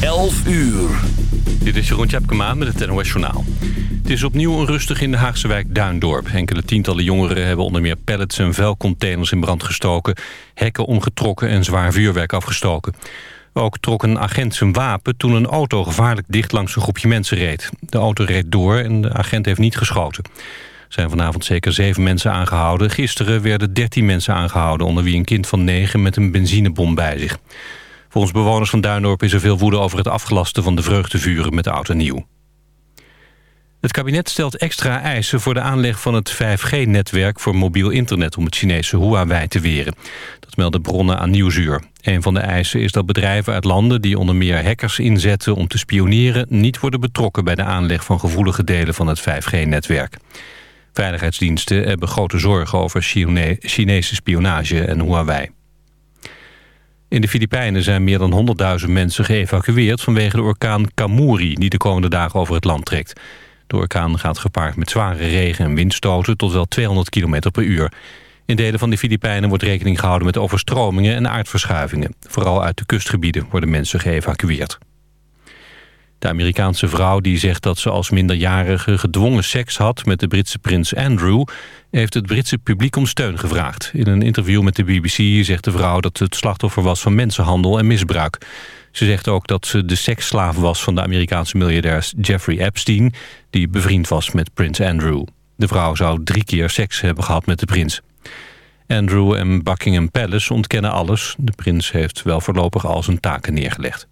11 uur. Dit is Jeroen Tjepkema met het NOS Journaal. Het is opnieuw onrustig in de Haagse wijk Duindorp. Enkele tientallen jongeren hebben onder meer pallets en vuilcontainers in brand gestoken... hekken omgetrokken en zwaar vuurwerk afgestoken. Ook trok een agent zijn wapen toen een auto gevaarlijk dicht langs een groepje mensen reed. De auto reed door en de agent heeft niet geschoten. Er zijn vanavond zeker zeven mensen aangehouden. Gisteren werden dertien mensen aangehouden... onder wie een kind van negen met een benzinebom bij zich. Volgens bewoners van Duindorp is er veel woede over het afgelasten van de vreugdevuren met oud en nieuw. Het kabinet stelt extra eisen voor de aanleg van het 5G-netwerk voor mobiel internet om het Chinese Huawei te weren. Dat melden bronnen aan Nieuwsuur. Een van de eisen is dat bedrijven uit landen die onder meer hackers inzetten om te spioneren niet worden betrokken bij de aanleg van gevoelige delen van het 5G-netwerk. Veiligheidsdiensten hebben grote zorgen over Chinese spionage en Huawei. In de Filipijnen zijn meer dan 100.000 mensen geëvacueerd... vanwege de orkaan Kamuri die de komende dagen over het land trekt. De orkaan gaat gepaard met zware regen en windstoten tot wel 200 km per uur. In delen van de Filipijnen wordt rekening gehouden met overstromingen en aardverschuivingen. Vooral uit de kustgebieden worden mensen geëvacueerd. De Amerikaanse vrouw die zegt dat ze als minderjarige gedwongen seks had met de Britse prins Andrew, heeft het Britse publiek om steun gevraagd. In een interview met de BBC zegt de vrouw dat het slachtoffer was van mensenhandel en misbruik. Ze zegt ook dat ze de seksslaaf was van de Amerikaanse miljardair Jeffrey Epstein, die bevriend was met prins Andrew. De vrouw zou drie keer seks hebben gehad met de prins. Andrew en Buckingham Palace ontkennen alles. De prins heeft wel voorlopig al zijn taken neergelegd.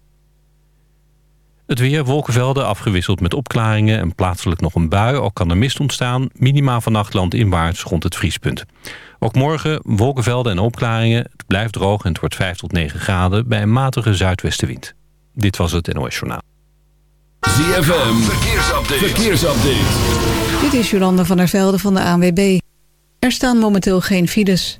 Het weer, wolkenvelden, afgewisseld met opklaringen en plaatselijk nog een bui. Ook kan er mist ontstaan. Minima vannacht landinwaarts rond het vriespunt. Ook morgen wolkenvelden en opklaringen. Het blijft droog en het wordt 5 tot 9 graden bij een matige zuidwestenwind. Dit was het NOS Journaal. ZFM, verkeersupdate. verkeersupdate. Dit is Jolanda van der Velde van de ANWB. Er staan momenteel geen files.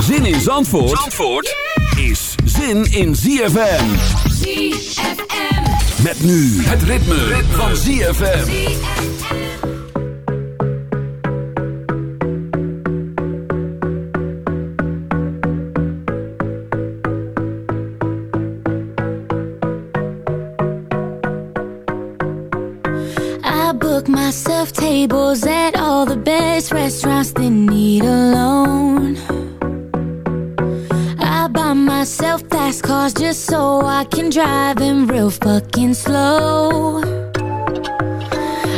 Zin in Zandvoort, Zandvoort is zin in ZFM. ZFM. Met nu het ritme, van ZFM. I book myself tables at all the best restaurants that need a loan. Myself fast cars just so I can drive them real fucking slow.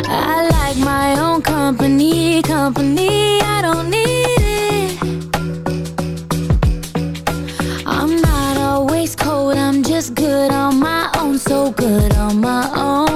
I like my own company, company, I don't need it. I'm not always cold, I'm just good on my own, so good on my own.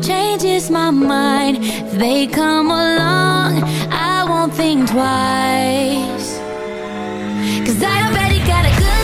changes my mind. If they come along I won't think twice. Cause I already got a good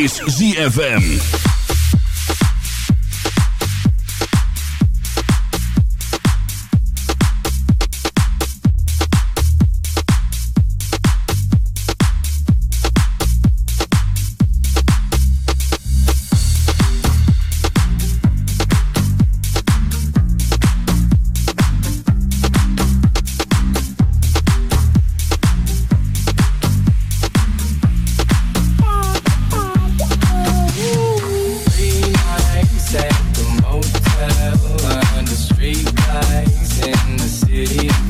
is ZFM. in the city.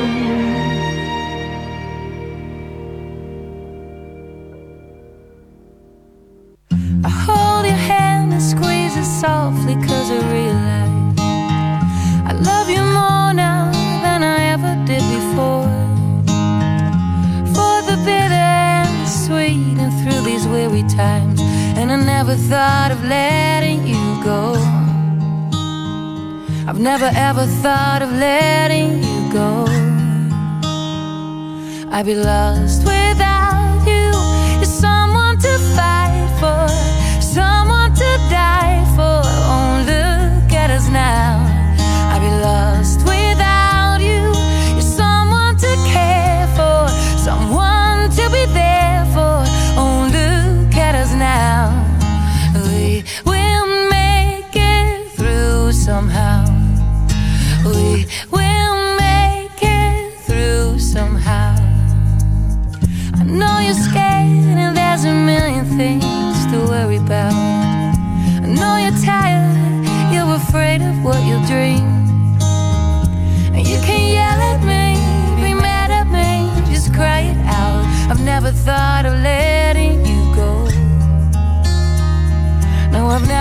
Softly cause I realize I love you more now than I ever did before. For the bitter and the sweet and through these weary times. And I never thought of letting you go. I've never ever thought of letting you go. I'd be lost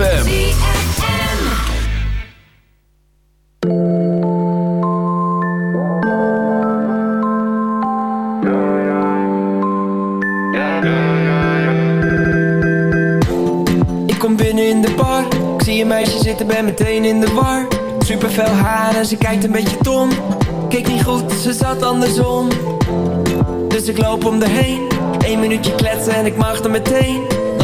ZFM. Ik kom binnen in de bar. Ik zie een meisje zitten, ben meteen in de war. Super fel haar en ze kijkt een beetje dom. Keek niet goed, ze zat andersom. Dus ik loop om haar heen. Eén minuutje kletsen en ik mag er meteen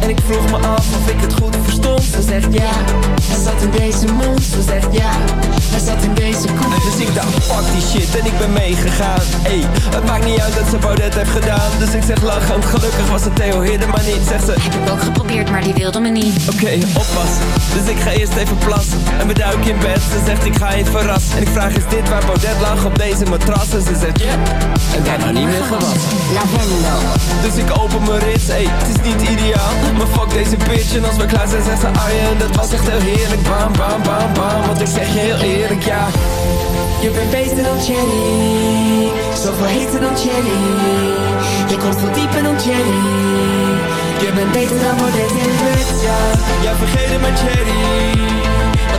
En ik vroeg me af of ik het goed Ze zegt ja, hij zat in deze mond. Ze zegt ja, hij zat in deze kont Dus ik dacht fuck die shit en ik ben meegegaan. Ey, het maakt niet uit dat ze Baudet heeft gedaan. Dus ik zeg lachend, gelukkig was het Theo Hidden maar niet Zegt ze, Heb ik ook geprobeerd, maar die wilde me niet. oké, oppassen. Dus ik ga eerst even plassen En we duiken in bed, ze zegt ik ga je verrassen. En ik vraag is dit waar Baudet lag op deze matras? En ze zegt ja, en daarna niet meer gewassen Lavendel. dus ik open mijn rits, ey, het is niet ideaal Maar fuck deze bitch. En als we klaar zijn zegt ze Arjen Dat was echt heel heerlijk, bam bam bam bam Want ik zeg je heel eerlijk, ja. Je bent beter dan Jenny Zoveel heter dan Jenny. Je komt veel dieper dan Jenny. Je bent beter dan Baudet in bed, ja. Ja, vergeet het maar Jenny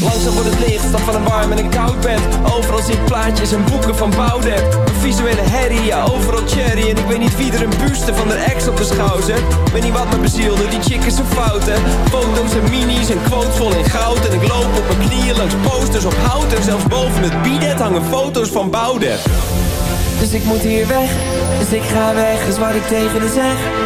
Langzaam wordt het licht, stap van een warm en een koud bed. Overal zie ik plaatjes en boeken van Boudewijn Een visuele herrie, ja overal cherry. En ik weet niet wie er een buste van de ex op de schouw zet Weet niet wat me bezielde, die chick is een fout hè Foto's en minis en quotes vol in goud. En ik loop op mijn knieën langs posters op hout. En zelfs boven het bidet hangen foto's van Boudewijn dus ik moet hier weg, dus ik ga weg, is wat ik tegen haar zeg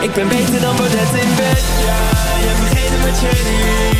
Ik ben beter dan Baudet in bed. Ja, je vergeet het met Cherry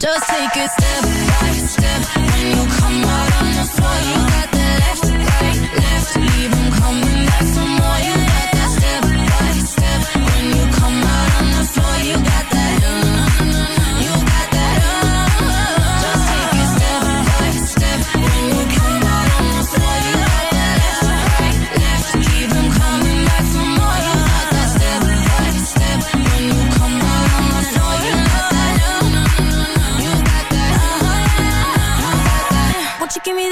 Just take a step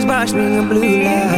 some margaritas by swinging blue lights.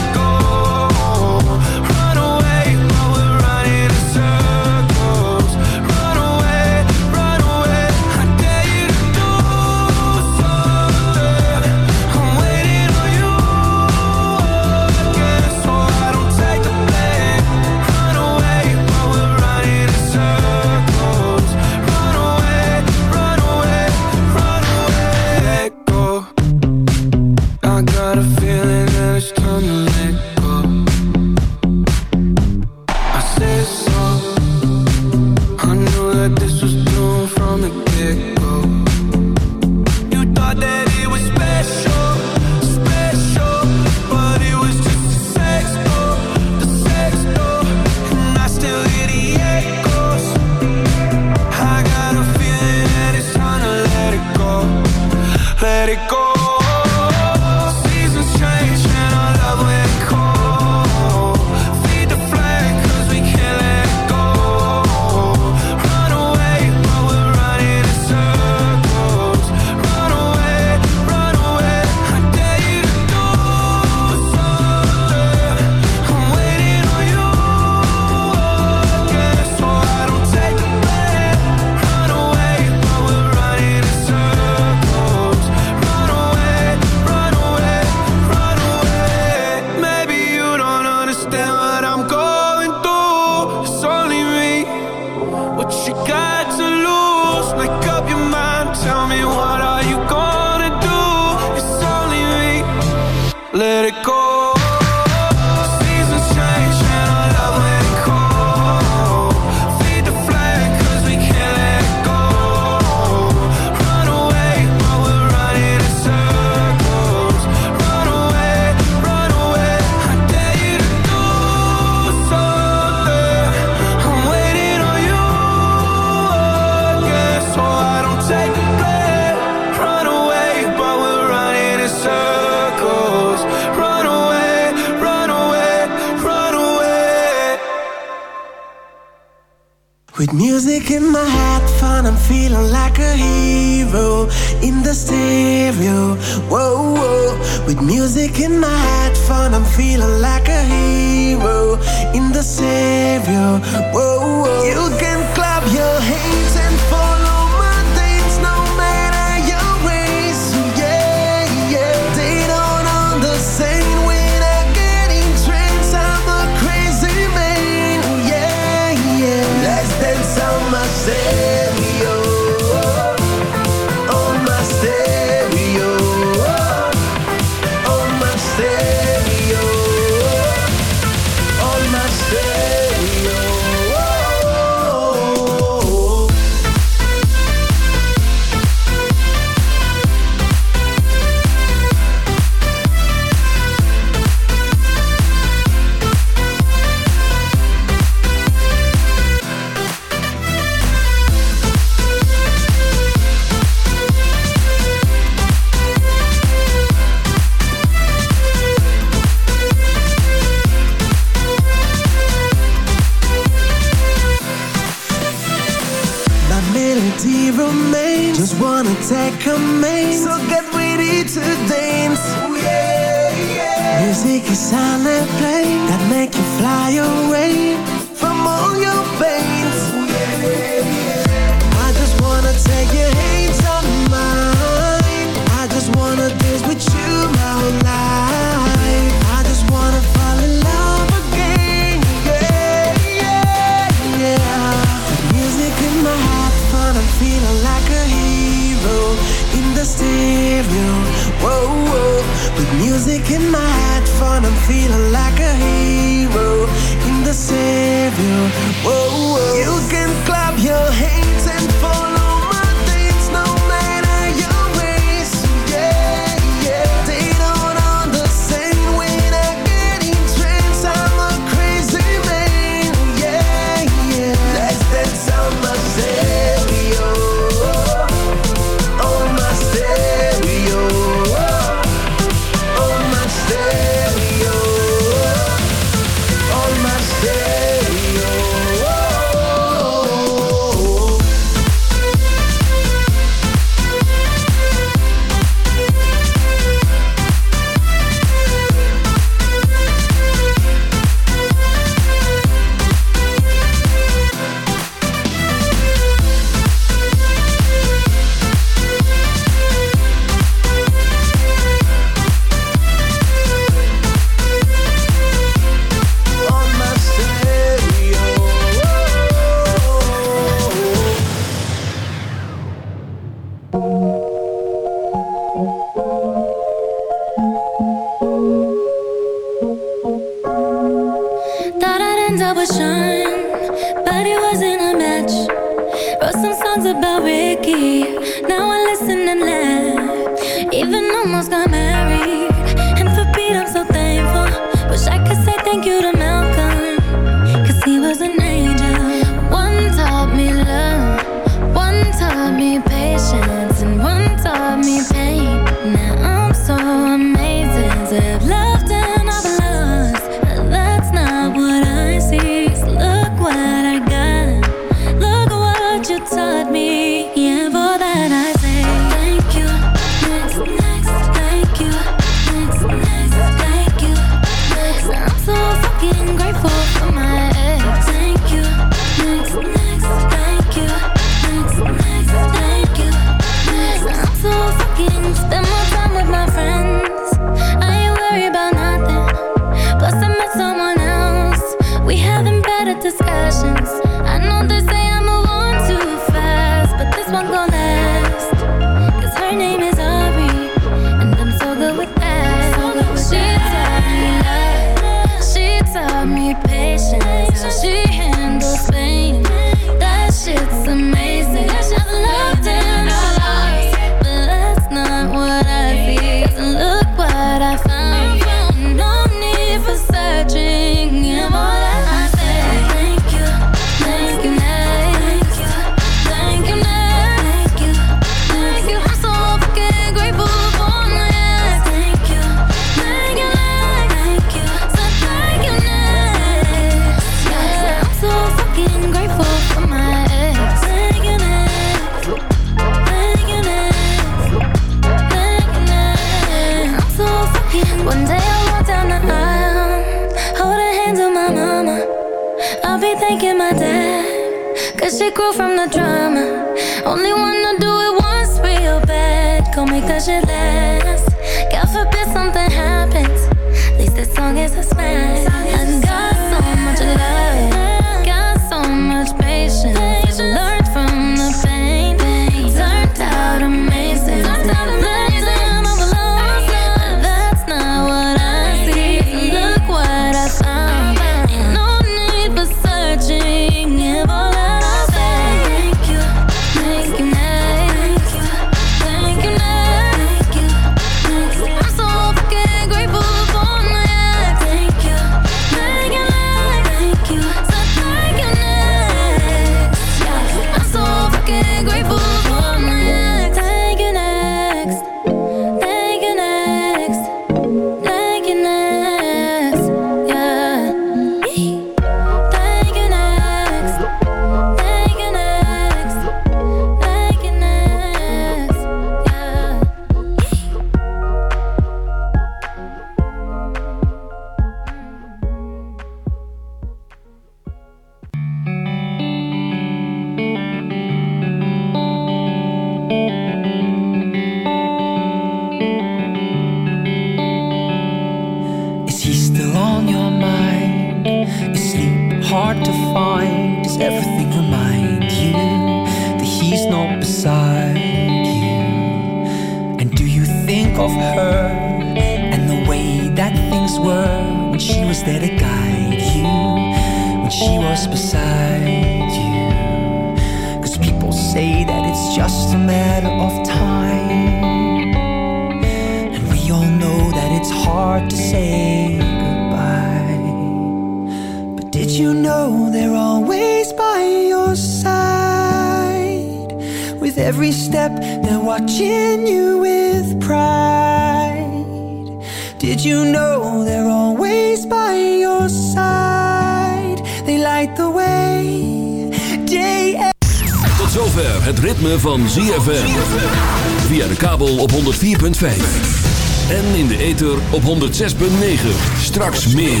Straks meer.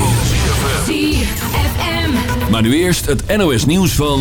FM Maar nu eerst het NOS nieuws van...